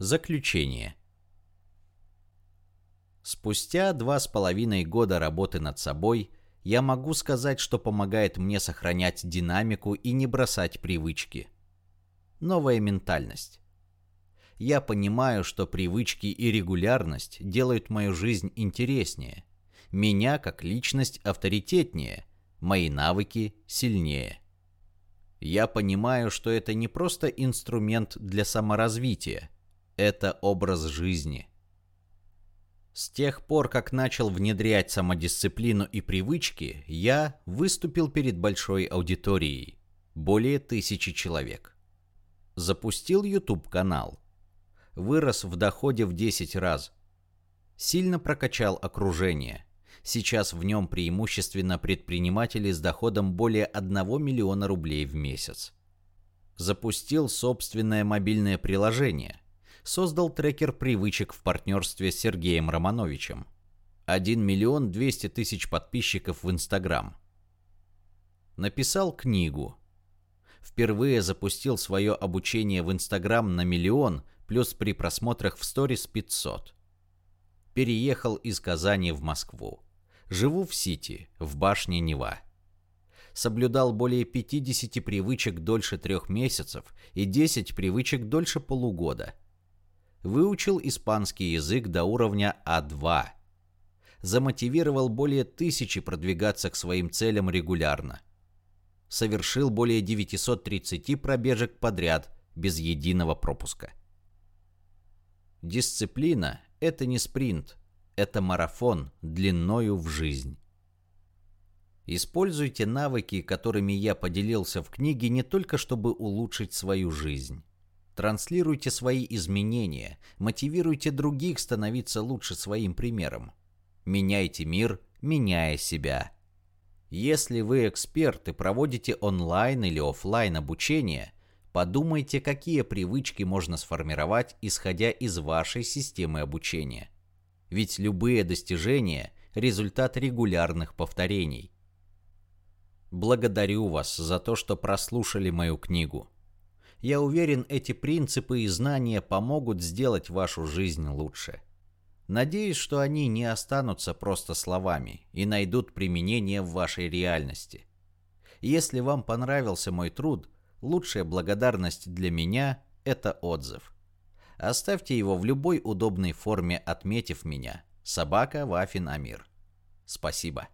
Заключение. Спустя два с половиной года работы над собой я могу сказать, что помогает мне сохранять динамику и не бросать привычки. Новая ментальность. Я понимаю, что привычки и регулярность делают мою жизнь интереснее, меня как личность авторитетнее, мои навыки сильнее. Я понимаю, что это не просто инструмент для саморазвития, это образ жизни. С тех пор, как начал внедрять самодисциплину и привычки, я выступил перед большой аудиторией, более тысячи человек. Запустил YouTube-канал. Вырос в доходе в 10 раз. Сильно прокачал окружение. Сейчас в нем преимущественно предприниматели с доходом более 1 миллиона рублей в месяц. Запустил собственное мобильное приложение – создал трекер привычек в партнерстве с Сергеем Романовичем. 1 миллион 200 тысяч подписчиков в Инстаграм. Написал книгу. Впервые запустил свое обучение в Инстаграм на миллион, плюс при просмотрах в сторис 500. Переехал из Казани в Москву. Живу в Сити, в башне Нева соблюдал более 50 привычек дольше трех месяцев и 10 привычек дольше полугода выучил испанский язык до уровня А2, замотивировал более тысячи продвигаться к своим целям регулярно, совершил более 930 пробежек подряд без единого пропуска. Дисциплина – это не спринт, это марафон длиною в жизнь. Используйте навыки, которыми я поделился в книге, не только чтобы улучшить свою жизнь. Транслируйте свои изменения, мотивируйте других становиться лучше своим примером. Меняйте мир, меняя себя. Если вы эксперт и проводите онлайн или офлайн обучение, подумайте, какие привычки можно сформировать, исходя из вашей системы обучения. Ведь любые достижения – результат регулярных повторений. Благодарю вас за то, что прослушали мою книгу. Я уверен, эти принципы и знания помогут сделать вашу жизнь лучше. Надеюсь, что они не останутся просто словами и найдут применение в вашей реальности. Если вам понравился мой труд, лучшая благодарность для меня – это отзыв. Оставьте его в любой удобной форме, отметив меня. Собака Вафин Амир. Спасибо.